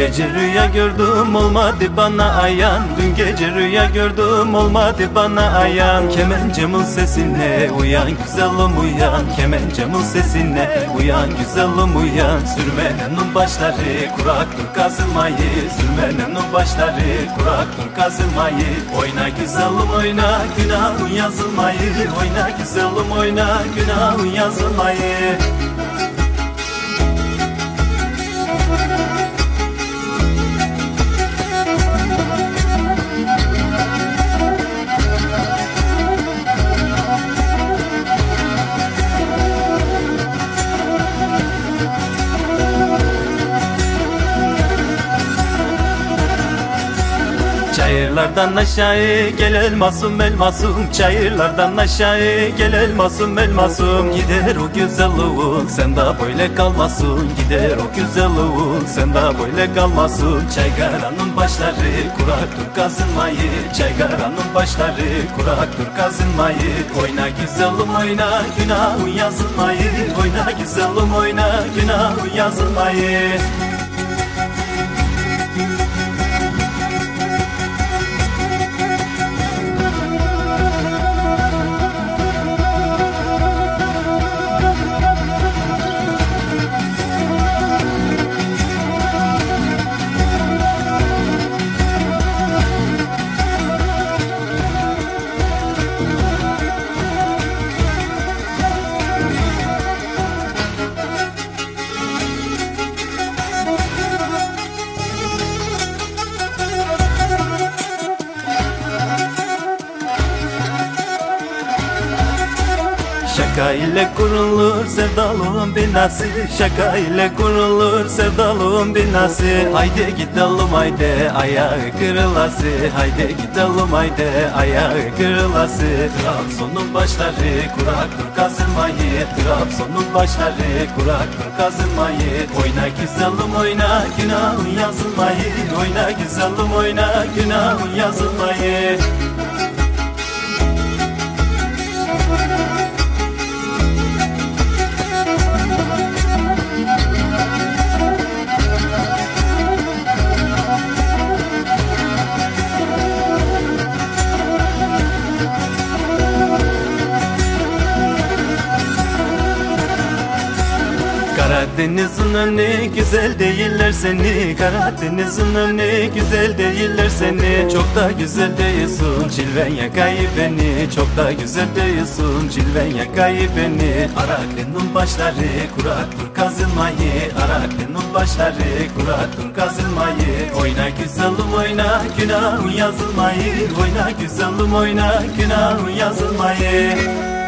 gece rüya gördüm olmadı bana ayan. Dün gece rüya gördüm olmadı bana ayan. Kemencemın sesine uyan güzelim uyan. Kemencemın sesine uyan güzelim uyan. Sürmenenin başları kuraktır kazılmayı Sürmenenin başları kuraktır kazılmayı Oyna güzelim oyna günahın yazılmayı. Oyna güzelim oyna günahın yazılmayı Çayırlardan aşağı gel elmasım elmasım. Çayırlardan aşağı gel elmasım elmasım. Gider o güzelliğin sen de böyle kalmasın. Gider o güzelliğin sen de böyle kalmasın. Çaygaranın başları kuraktır kazınmayı. Çaygaranın başları kuraktır kazınmayı. Oyna güzelim oyna günahın yazılmayı Oyna güzelim oyna günahın yazılmayı Şaka ile kurulur sevdalığın binası Şaka ile kurulur sevdalığın binası Haydi gidelim haydi ayağı kırılası. Haydi gidelim haydi ayağı kırılası. Trabzon'un başları kuraktır kazılmayı Trabzon'un başları kuraktır kazılmayı Oyna güzelim oyna günahın yazılmayı. Oyna güzelim oyna günahın yazılmayı Karadeniz'in önü güzel değiller seni. Karadeniz'in önü güzel değiller seni. Çok da güzel değilsin cilven yakayı beni. Çok da güzel değilsin cilven yakayı beni. Araklı'nın başları kuraktır kazılmayı Araklı'nın başları kuraktır kazılmayı Oyna güzelim oyna günahın yazılmayı. Oyna güzelim oyna günahın yazılmayı